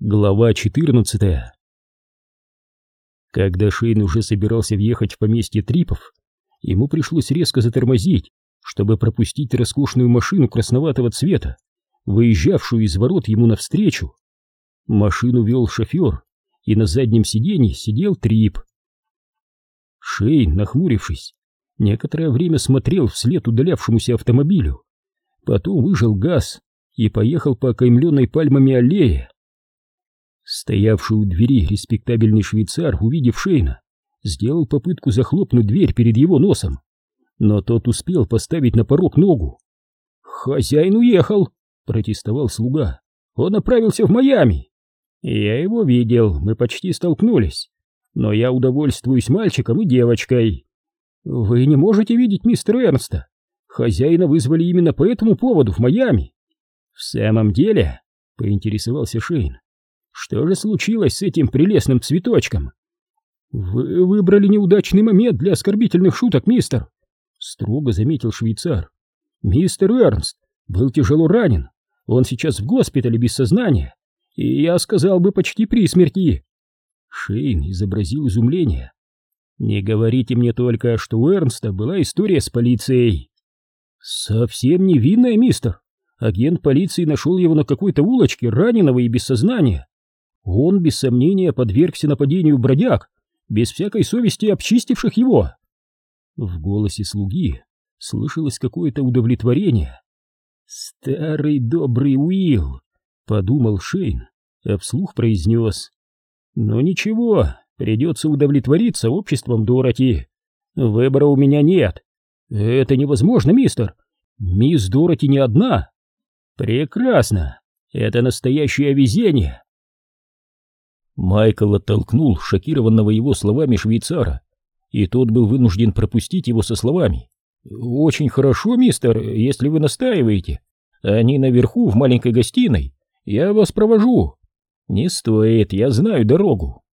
Глава 14 Когда Шейн уже собирался въехать в поместье Трипов, ему пришлось резко затормозить, чтобы пропустить роскошную машину красноватого цвета, выезжавшую из ворот ему навстречу. Машину вел шофер, и на заднем сиденье сидел Трип. Шейн, нахмурившись, некоторое время смотрел вслед удалявшемуся автомобилю, потом выжал газ и поехал по окаймленной пальмами аллее. Стоявший у двери респектабельный швейцар, увидев Шейна, сделал попытку захлопнуть дверь перед его носом, но тот успел поставить на порог ногу. «Хозяин уехал!» — протестовал слуга. «Он направился в Майами!» «Я его видел, мы почти столкнулись, но я удовольствуюсь мальчиком и девочкой». «Вы не можете видеть мистера Эрнста? Хозяина вызвали именно по этому поводу в Майами». «В самом деле?» — поинтересовался Шейн. Что же случилось с этим прелестным цветочком? Вы выбрали неудачный момент для оскорбительных шуток, мистер, строго заметил швейцар. Мистер Эрнст был тяжело ранен. Он сейчас в госпитале без сознания. И я сказал бы почти при смерти. Шейн изобразил изумление. Не говорите мне только, что у Эрнста была история с полицией. Совсем невинная, мистер. Агент полиции нашел его на какой-то улочке, раненого и без сознания. Он, без сомнения, подвергся нападению бродяг, без всякой совести обчистивших его. В голосе слуги слышалось какое-то удовлетворение. «Старый добрый Уилл!» — подумал Шейн, а вслух произнес. «Но ничего, придется удовлетвориться обществом Дороти. Выбора у меня нет. Это невозможно, мистер. Мисс Дороти не одна. Прекрасно. Это настоящее везение. Майкл оттолкнул шокированного его словами швейцара, и тот был вынужден пропустить его со словами. «Очень хорошо, мистер, если вы настаиваете. Они наверху, в маленькой гостиной. Я вас провожу». «Не стоит, я знаю дорогу».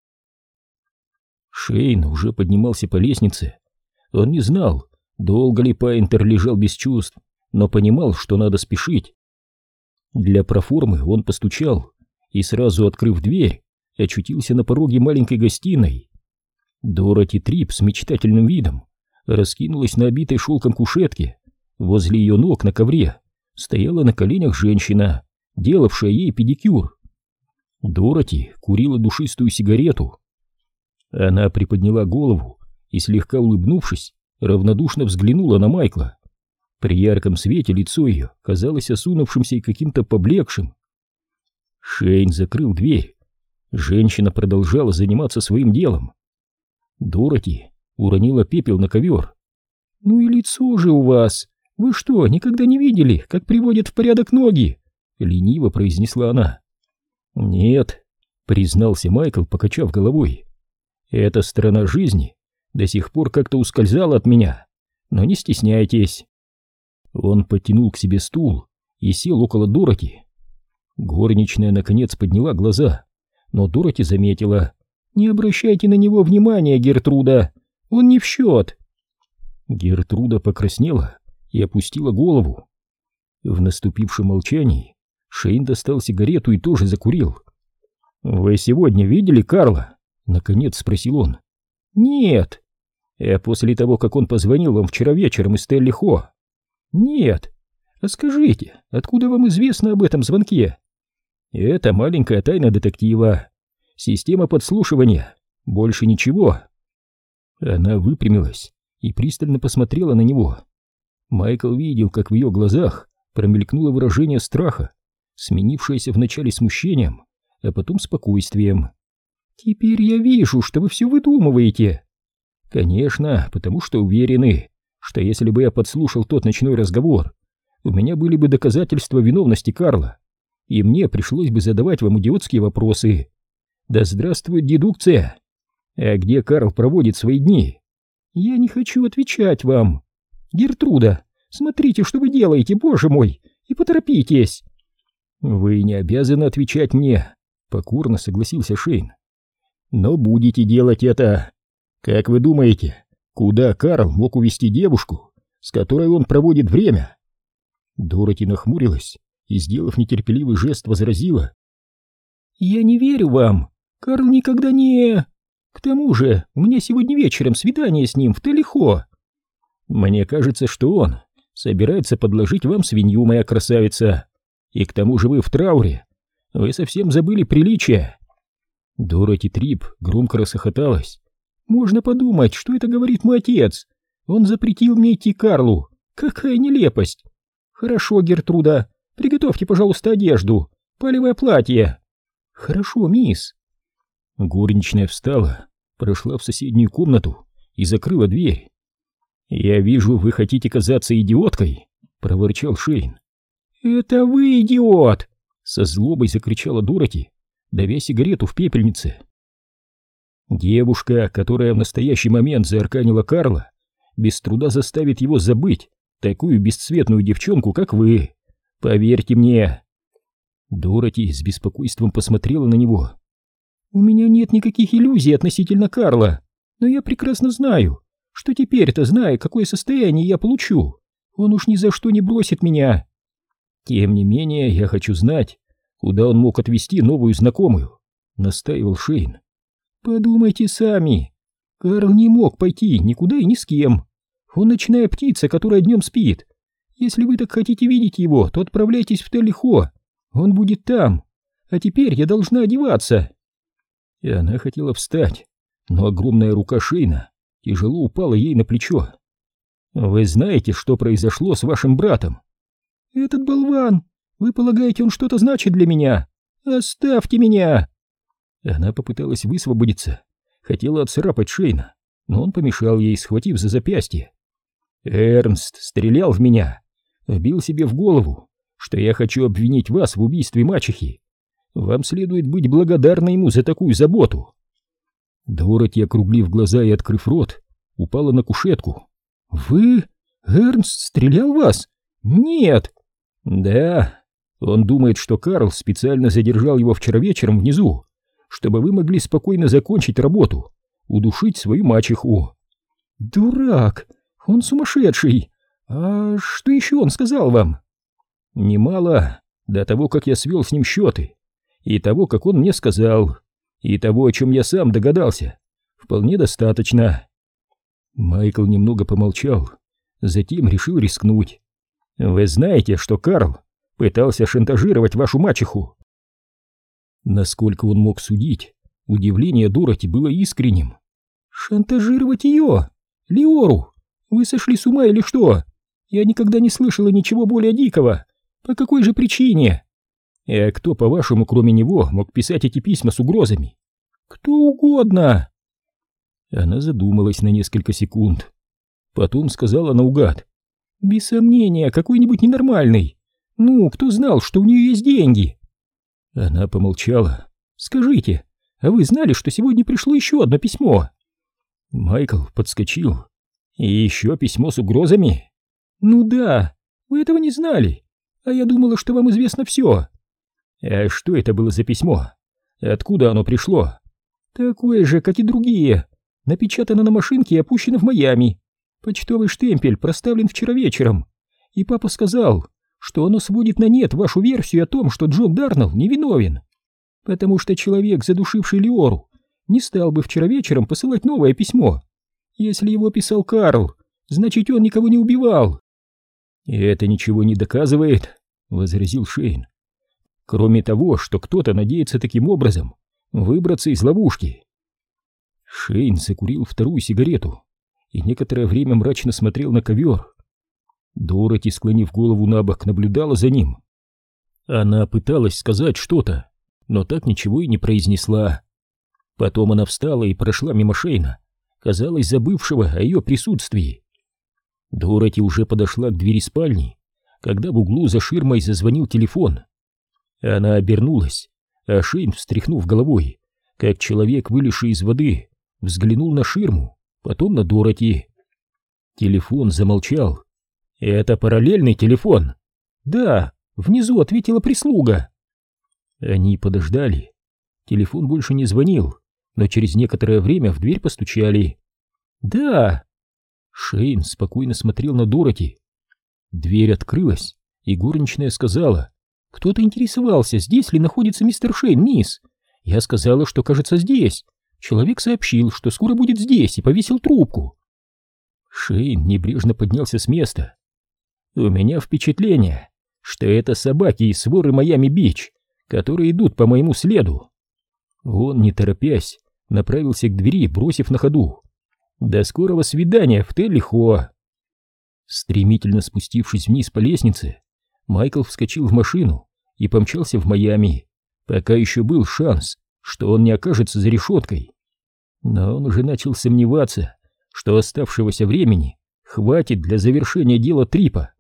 Шейн уже поднимался по лестнице. Он не знал, долго ли Пайнтер лежал без чувств, но понимал, что надо спешить. Для проформы он постучал и, сразу открыв дверь, очутился на пороге маленькой гостиной. Дороти Трип с мечтательным видом раскинулась на обитой шелком кушетке. Возле ее ног на ковре стояла на коленях женщина, делавшая ей педикюр. Дороти курила душистую сигарету. Она приподняла голову и, слегка улыбнувшись, равнодушно взглянула на Майкла. При ярком свете лицо ее казалось осунувшимся и каким-то поблекшим. Шейн закрыл дверь Женщина продолжала заниматься своим делом. Дороти уронила пепел на ковер. «Ну и лицо же у вас! Вы что, никогда не видели, как приводят в порядок ноги?» Лениво произнесла она. «Нет», — признался Майкл, покачав головой. «Эта сторона жизни до сих пор как-то ускользала от меня, но не стесняйтесь». Он подтянул к себе стул и сел около Дороти. Горничная, наконец, подняла глаза но Дороти заметила. «Не обращайте на него внимания, Гертруда, он не в счет». Гертруда покраснела и опустила голову. В наступившем молчании Шейн достал сигарету и тоже закурил. «Вы сегодня видели Карла?» — наконец спросил он. «Нет». «А после того, как он позвонил вам вчера вечером из Стелли Хо?» «Нет. А скажите, откуда вам известно об этом звонке?» Это маленькая тайна детектива. Система подслушивания. Больше ничего. Она выпрямилась и пристально посмотрела на него. Майкл видел, как в ее глазах промелькнуло выражение страха, сменившееся вначале смущением, а потом спокойствием. «Теперь я вижу, что вы все выдумываете». «Конечно, потому что уверены, что если бы я подслушал тот ночной разговор, у меня были бы доказательства виновности Карла и мне пришлось бы задавать вам идиотские вопросы. Да здравствует дедукция! А где Карл проводит свои дни? Я не хочу отвечать вам. Гертруда, смотрите, что вы делаете, боже мой, и поторопитесь. Вы не обязаны отвечать мне, покорно согласился Шейн. Но будете делать это. Как вы думаете, куда Карл мог увести девушку, с которой он проводит время? Дороти нахмурилась и, сделав нетерпеливый жест, возразила. «Я не верю вам. Карл никогда не...» «К тому же, у меня сегодня вечером свидание с ним в Телехо». «Мне кажется, что он собирается подложить вам свинью, моя красавица. И к тому же вы в трауре. Вы совсем забыли приличия». Дороти Трип громко расхохоталась. «Можно подумать, что это говорит мой отец. Он запретил мне идти Карлу. Какая нелепость! Хорошо, Гертруда, приготовьте, пожалуйста, одежду. Палевое платье. Хорошо, мисс. Горничная встала, прошла в соседнюю комнату и закрыла дверь. «Я вижу, вы хотите казаться идиоткой», — проворчал Шейн. «Это вы идиот!» — со злобой закричала Дороти, давя сигарету в пепельнице. Девушка, которая в настоящий момент заарканила Карла, без труда заставит его забыть такую бесцветную девчонку, как вы. Поверьте мне. Дороти с беспокойством посмотрела на него. У меня нет никаких иллюзий относительно Карла, но я прекрасно знаю, что теперь-то, зная, какое состояние я получу, он уж ни за что не бросит меня. Тем не менее, я хочу знать, куда он мог отвезти новую знакомую, настаивал Шейн. Подумайте сами. Карл не мог пойти никуда и ни с кем. Он ночная птица, которая днем спит. Если вы так хотите видеть его, то отправляйтесь в Телехо. Он будет там. А теперь я должна одеваться. И она хотела встать, но огромная рука Шейна тяжело упала ей на плечо. Вы знаете, что произошло с вашим братом? Этот болван! Вы полагаете, он что-то значит для меня? Оставьте меня! Она попыталась высвободиться, хотела отцарапать Шейна, но он помешал ей, схватив за запястье. Эрнст стрелял в меня, вбил себе в голову, что я хочу обвинить вас в убийстве мачехи. Вам следует быть благодарны ему за такую заботу. Дороти, округлив глаза и открыв рот, упала на кушетку. «Вы? Эрнст стрелял вас? Нет!» «Да, он думает, что Карл специально задержал его вчера вечером внизу, чтобы вы могли спокойно закончить работу, удушить свою мачеху». «Дурак! Он сумасшедший! А что еще он сказал вам?» «Немало, до того, как я свел с ним счеты, и того, как он мне сказал, и того, о чем я сам догадался. Вполне достаточно». Майкл немного помолчал, затем решил рискнуть. «Вы знаете, что Карл пытался шантажировать вашу мачеху?» Насколько он мог судить, удивление Дороти было искренним. «Шантажировать ее? Леору? Вы сошли с ума или что? Я никогда не слышала ничего более дикого. По какой же причине? А кто, по-вашему, кроме него, мог писать эти письма с угрозами? Кто угодно. Она задумалась на несколько секунд. Потом сказала наугад. Без сомнения, какой-нибудь ненормальный. Ну, кто знал, что у нее есть деньги? Она помолчала. Скажите, а вы знали, что сегодня пришло еще одно письмо? Майкл подскочил. И еще письмо с угрозами? Ну да, вы этого не знали. А я думала, что вам известно все. А что это было за письмо? Откуда оно пришло? Такое же, как и другие. Напечатано на машинке и опущено в Майами. Почтовый штемпель проставлен вчера вечером. И папа сказал, что оно сводит на нет вашу версию о том, что Джон Дарнелл невиновен. Потому что человек, задушивший Леору, не стал бы вчера вечером посылать новое письмо. Если его писал Карл, значит, он никого не убивал. И это ничего не доказывает, возразил Шейн. Кроме того, что кто-то надеется таким образом выбраться из ловушки. Шейн закурил вторую сигарету и некоторое время мрачно смотрел на ковер. Дороти, склонив голову на бок, наблюдала за ним. Она пыталась сказать что-то, но так ничего и не произнесла. Потом она встала и прошла мимо Шейна, казалось, забывшего о ее присутствии. Дороти уже подошла к двери спальни, когда в углу за ширмой зазвонил телефон. Она обернулась, а Шейн, встряхнув головой, как человек, вылезший из воды, взглянул на ширму, потом на Дороти. Телефон замолчал. «Это параллельный телефон?» «Да, внизу ответила прислуга». Они подождали. Телефон больше не звонил но через некоторое время в дверь постучали. «Да!» Шейн спокойно смотрел на Дороти. Дверь открылась, и горничная сказала Кто-то интересовался, здесь ли находится мистер Шейн, мисс. Я сказала, что, кажется, здесь. Человек сообщил, что скоро будет здесь, и повесил трубку. Шейн небрежно поднялся с места. У меня впечатление, что это собаки из своры Майами-Бич, которые идут по моему следу. Он, не торопясь, направился к двери, бросив на ходу. До скорого свидания в Теллихо. Стремительно спустившись вниз по лестнице, Майкл вскочил в машину и помчался в Майами, пока еще был шанс, что он не окажется за решеткой. Но он уже начал сомневаться, что оставшегося времени хватит для завершения дела Трипа.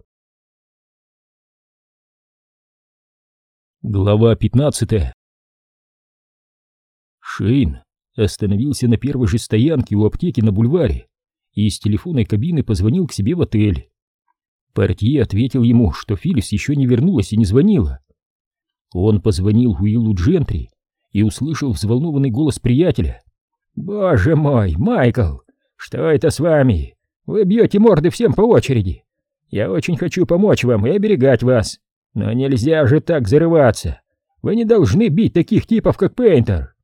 Глава 15 Шейн остановился на первой же стоянке у аптеки на бульваре и из телефонной кабины позвонил к себе в отель. Портье ответил ему, что Филлис еще не вернулась и не звонила. Он позвонил Уиллу Джентри и услышал взволнованный голос приятеля. «Боже мой, Майкл, что это с вами? Вы бьете морды всем по очереди. Я очень хочу помочь вам и оберегать вас, но нельзя же так зарываться. Вы не должны бить таких типов, как Пейнтер».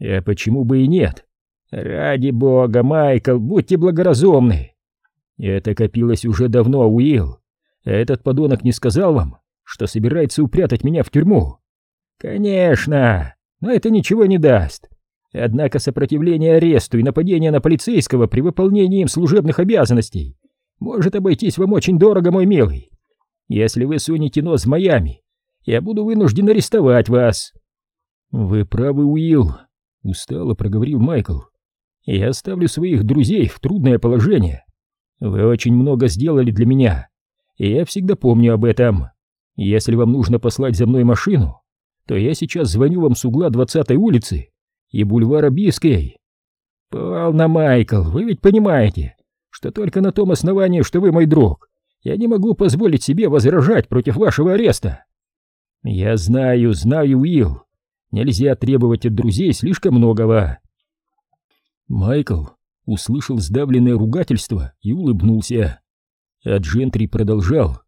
«А почему бы и нет? Ради бога, Майкл, будьте благоразумны. Это копилось уже давно, Уилл. Этот подонок не сказал вам, что собирается упрятать меня в тюрьму? Конечно, но это ничего не даст. Однако сопротивление аресту и нападение на полицейского при выполнении им служебных обязанностей может обойтись вам очень дорого, мой милый. Если вы сунете нос в Майами, я буду вынужден арестовать вас. Вы правы, Уилл, устало проговорил Майкл. Я оставлю своих друзей в трудное положение. Вы очень много сделали для меня, и я всегда помню об этом. Если вам нужно послать за мной машину, то я сейчас звоню вам с угла 20-й улицы и бульвара Бискей. Полно, Майкл, вы ведь понимаете, что только на том основании, что вы мой друг, я не могу позволить себе возражать против вашего ареста. Я знаю, знаю, Уилл, нельзя требовать от друзей слишком многого. Майкл услышал сдавленное ругательство и улыбнулся. А Джентри продолжал.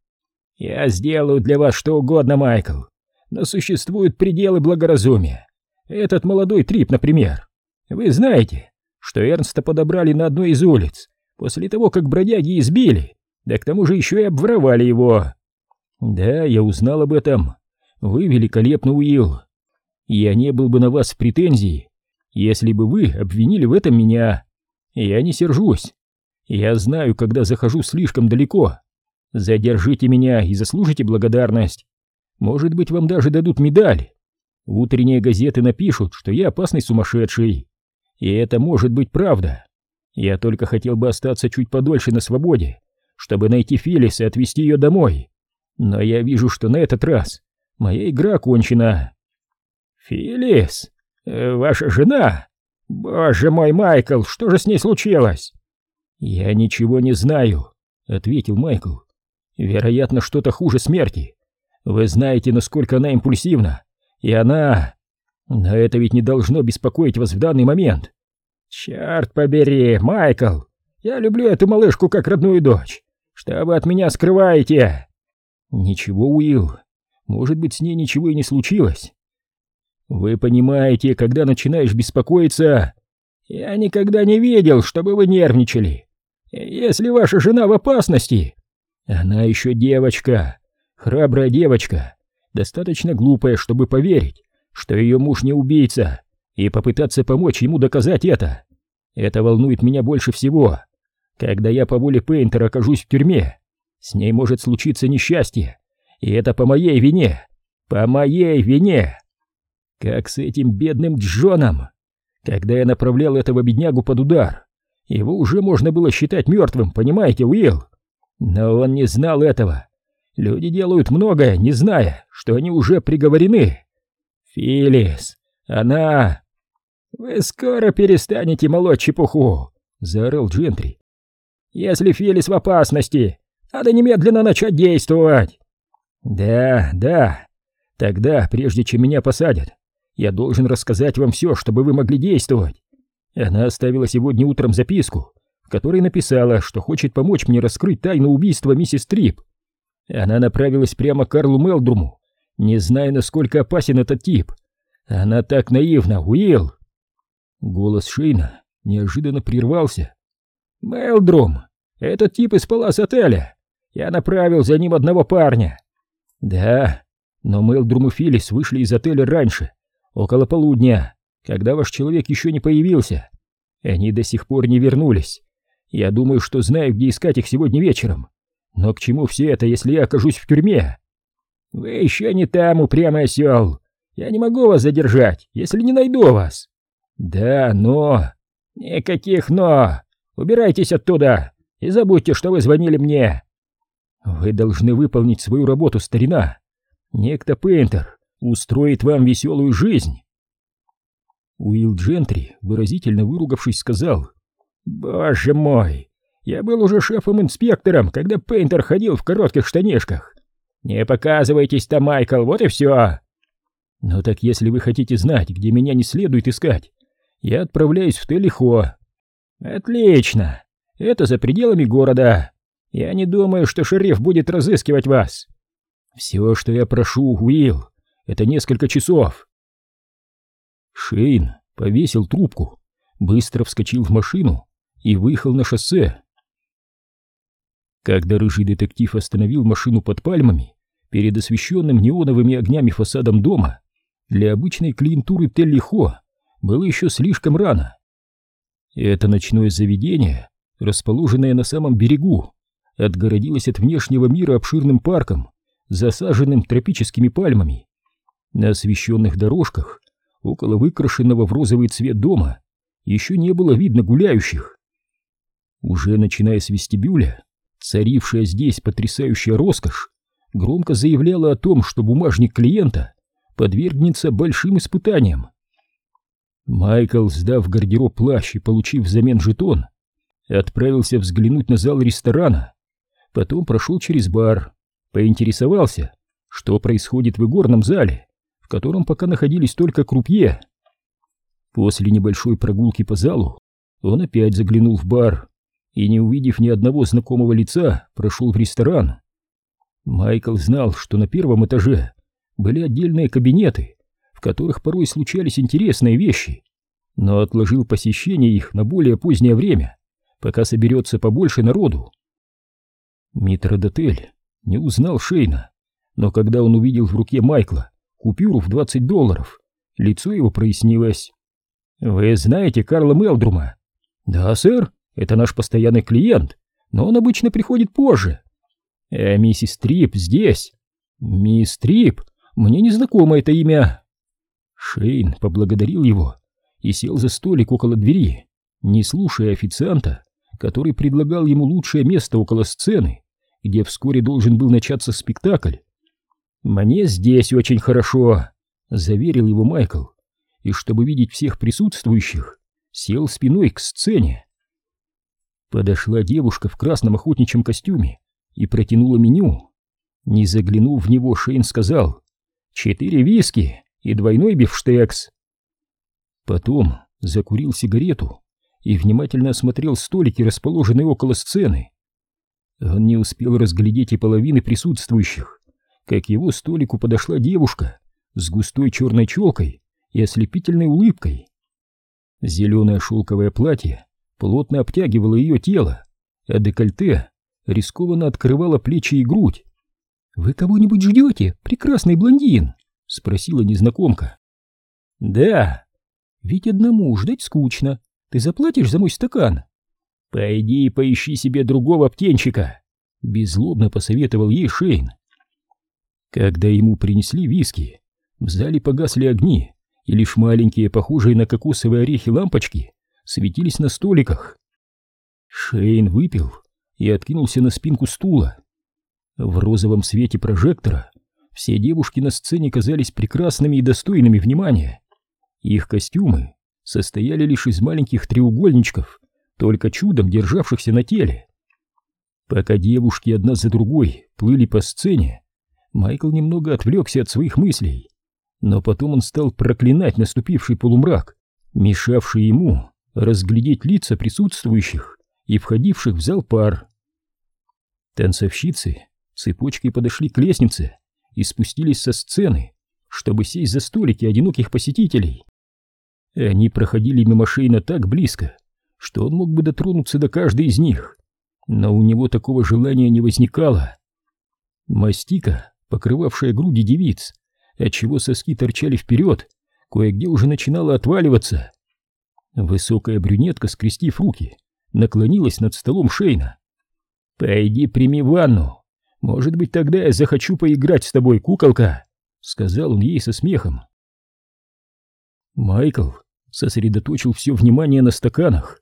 «Я сделаю для вас что угодно, Майкл, но существуют пределы благоразумия. Этот молодой трип, например. Вы знаете, что Эрнста подобрали на одной из улиц после того, как бродяги избили, да к тому же еще и обворовали его. Да, я узнал об этом. Вы великолепно, Уилл. Я не был бы на вас в претензии, если бы вы обвинили в этом меня. Я не сержусь. Я знаю, когда захожу слишком далеко. Задержите меня и заслужите благодарность. Может быть, вам даже дадут медаль. Утренние газеты напишут, что я опасный сумасшедший. И это может быть правда. Я только хотел бы остаться чуть подольше на свободе, чтобы найти Фелис и отвезти ее домой. Но я вижу, что на этот раз моя игра кончена. Фелис, э, ваша жена? «Боже мой, Майкл, что же с ней случилось?» «Я ничего не знаю», — ответил Майкл. «Вероятно, что-то хуже смерти. Вы знаете, насколько она импульсивна. И она... Но это ведь не должно беспокоить вас в данный момент». «Черт побери, Майкл! Я люблю эту малышку как родную дочь. Что вы от меня скрываете?» «Ничего, Уилл. Может быть, с ней ничего и не случилось. Вы понимаете, когда начинаешь беспокоиться... Я никогда не видел, чтобы вы нервничали. Если ваша жена в опасности... Она еще девочка, храбрая девочка, достаточно глупая, чтобы поверить, что ее муж не убийца, и попытаться помочь ему доказать это. Это волнует меня больше всего. Когда я по воле Пейнтера окажусь в тюрьме, с ней может случиться несчастье, и это по моей вине, по моей вине. Как с этим бедным Джоном. Когда я направлял этого беднягу под удар, его уже можно было считать мертвым, понимаете, Уилл? Но он не знал этого. Люди делают многое, не зная, что они уже приговорены. Филис, она... Вы скоро перестанете молоть чепуху, заорал Джентри. Если Филис в опасности, надо немедленно начать действовать. Да, да. Тогда, прежде чем меня посадят, я должен рассказать вам все, чтобы вы могли действовать. Она оставила сегодня утром записку, в которой написала, что хочет помочь мне раскрыть тайну убийства миссис Трип. Она направилась прямо к Карлу Мелдруму, не знаю, насколько опасен этот тип. Она так наивна, Уилл!» Голос Шейна неожиданно прервался. «Мелдрум, этот тип из палас отеля. Я направил за ним одного парня». «Да, но Мелдрум и Филлис вышли из отеля раньше, около полудня, когда ваш человек еще не появился. Они до сих пор не вернулись. Я думаю, что знаю, где искать их сегодня вечером. Но к чему все это, если я окажусь в тюрьме? Вы еще не там, упрямый осел. Я не могу вас задержать, если не найду вас. Да, но... Никаких «но». Убирайтесь оттуда и забудьте, что вы звонили мне. Вы должны выполнить свою работу, старина. Некто Пейнтер устроит вам веселую жизнь. Уилл Джентри, выразительно выругавшись, сказал, «Боже мой, я был уже шефом-инспектором, когда Пейнтер ходил в коротких штанишках. Не показывайтесь там, Майкл, вот и все!» «Ну так если вы хотите знать, где меня не следует искать, я отправляюсь в Телихо». «Отлично! Это за пределами города. Я не думаю, что шериф будет разыскивать вас. Все, что я прошу, Уилл, это несколько часов. Шейн повесил трубку, быстро вскочил в машину и выехал на шоссе. Когда рыжий детектив остановил машину под пальмами, перед освещенным неоновыми огнями фасадом дома, для обычной клиентуры Теллихо было еще слишком рано. Это ночное заведение, расположенное на самом берегу, отгородилось от внешнего мира обширным парком, засаженным тропическими пальмами. На освещенных дорожках, около выкрашенного в розовый цвет дома, еще не было видно гуляющих. Уже начиная с вестибюля, царившая здесь потрясающая роскошь, громко заявляла о том, что бумажник клиента подвергнется большим испытаниям. Майкл, сдав гардероб плащ и получив взамен жетон, отправился взглянуть на зал ресторана, потом прошел через бар, поинтересовался, что происходит в игорном зале, котором пока находились только крупье. После небольшой прогулки по залу он опять заглянул в бар и, не увидев ни одного знакомого лица, прошел в ресторан. Майкл знал, что на первом этаже были отдельные кабинеты, в которых порой случались интересные вещи, но отложил посещение их на более позднее время, пока соберется побольше народу. Митродотель не узнал Шейна, но когда он увидел в руке Майкла купюру в 20 долларов. Лицо его прояснилось. «Вы знаете Карла Мелдрума?» «Да, сэр, это наш постоянный клиент, но он обычно приходит позже». «А миссис Трип здесь?» «Мисс Трип? Мне не знакомо это имя». Шейн поблагодарил его и сел за столик около двери, не слушая официанта, который предлагал ему лучшее место около сцены, где вскоре должен был начаться спектакль. «Мне здесь очень хорошо», — заверил его Майкл, и, чтобы видеть всех присутствующих, сел спиной к сцене. Подошла девушка в красном охотничьем костюме и протянула меню. Не заглянув в него, Шейн сказал «Четыре виски и двойной бифштекс». Потом закурил сигарету и внимательно осмотрел столики, расположенные около сцены. Он не успел разглядеть и половины присутствующих, как его столику подошла девушка с густой черной челкой и ослепительной улыбкой. Зеленое шелковое платье плотно обтягивало ее тело, а декольте рискованно открывало плечи и грудь. «Вы кого-нибудь ждете, прекрасный блондин?» — спросила незнакомка. «Да. Ведь одному ждать скучно. Ты заплатишь за мой стакан?» «Пойди и поищи себе другого птенчика», — беззлобно посоветовал ей Шейн. Когда ему принесли виски, в зале погасли огни, и лишь маленькие, похожие на кокосовые орехи лампочки, светились на столиках. Шейн выпил и откинулся на спинку стула. В розовом свете прожектора все девушки на сцене казались прекрасными и достойными внимания. Их костюмы состояли лишь из маленьких треугольничков, только чудом державшихся на теле. Пока девушки одна за другой плыли по сцене, Майкл немного отвлекся от своих мыслей, но потом он стал проклинать наступивший полумрак, мешавший ему разглядеть лица присутствующих и входивших в зал пар. Танцовщицы цепочкой подошли к лестнице и спустились со сцены, чтобы сесть за столики одиноких посетителей. Они проходили мимо Шейна так близко, что он мог бы дотронуться до каждой из них, но у него такого желания не возникало. Мастика, покрывавшая груди девиц, отчего соски торчали вперед, кое-где уже начинала отваливаться. Высокая брюнетка, скрестив руки, наклонилась над столом Шейна. «Пойди прими ванну. Может быть, тогда я захочу поиграть с тобой, куколка», — сказал он ей со смехом. Майкл сосредоточил все внимание на стаканах.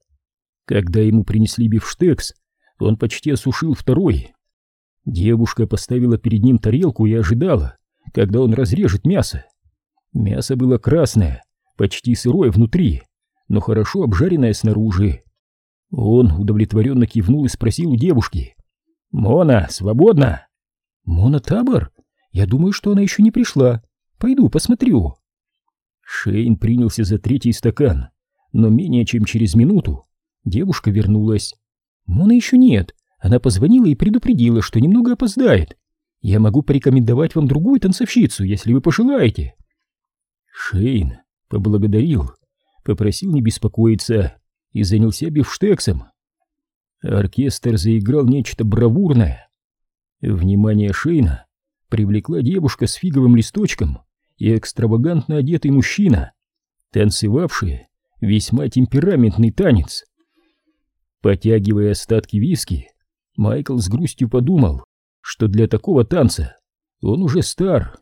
Когда ему принесли бифштекс, он почти осушил второй. Девушка поставила перед ним тарелку и ожидала, когда он разрежет мясо. Мясо было красное, почти сырое внутри, но хорошо обжаренное снаружи. Он удовлетворенно кивнул и спросил у девушки. «Мона, свободна?» «Мона Табор? Я думаю, что она еще не пришла. Пойду посмотрю». Шейн принялся за третий стакан, но менее чем через минуту девушка вернулась. «Мона еще нет. Она позвонила и предупредила, что немного опоздает. Я могу порекомендовать вам другую танцовщицу, если вы пожелаете». Шейн поблагодарил, попросил не беспокоиться и занялся бифштексом. Оркестр заиграл нечто бравурное. Внимание Шейна привлекла девушка с фиговым листочком и экстравагантно одетый мужчина, танцевавшие весьма темпераментный танец. Потягивая остатки виски, Майкл с грустью подумал, что для такого танца он уже стар.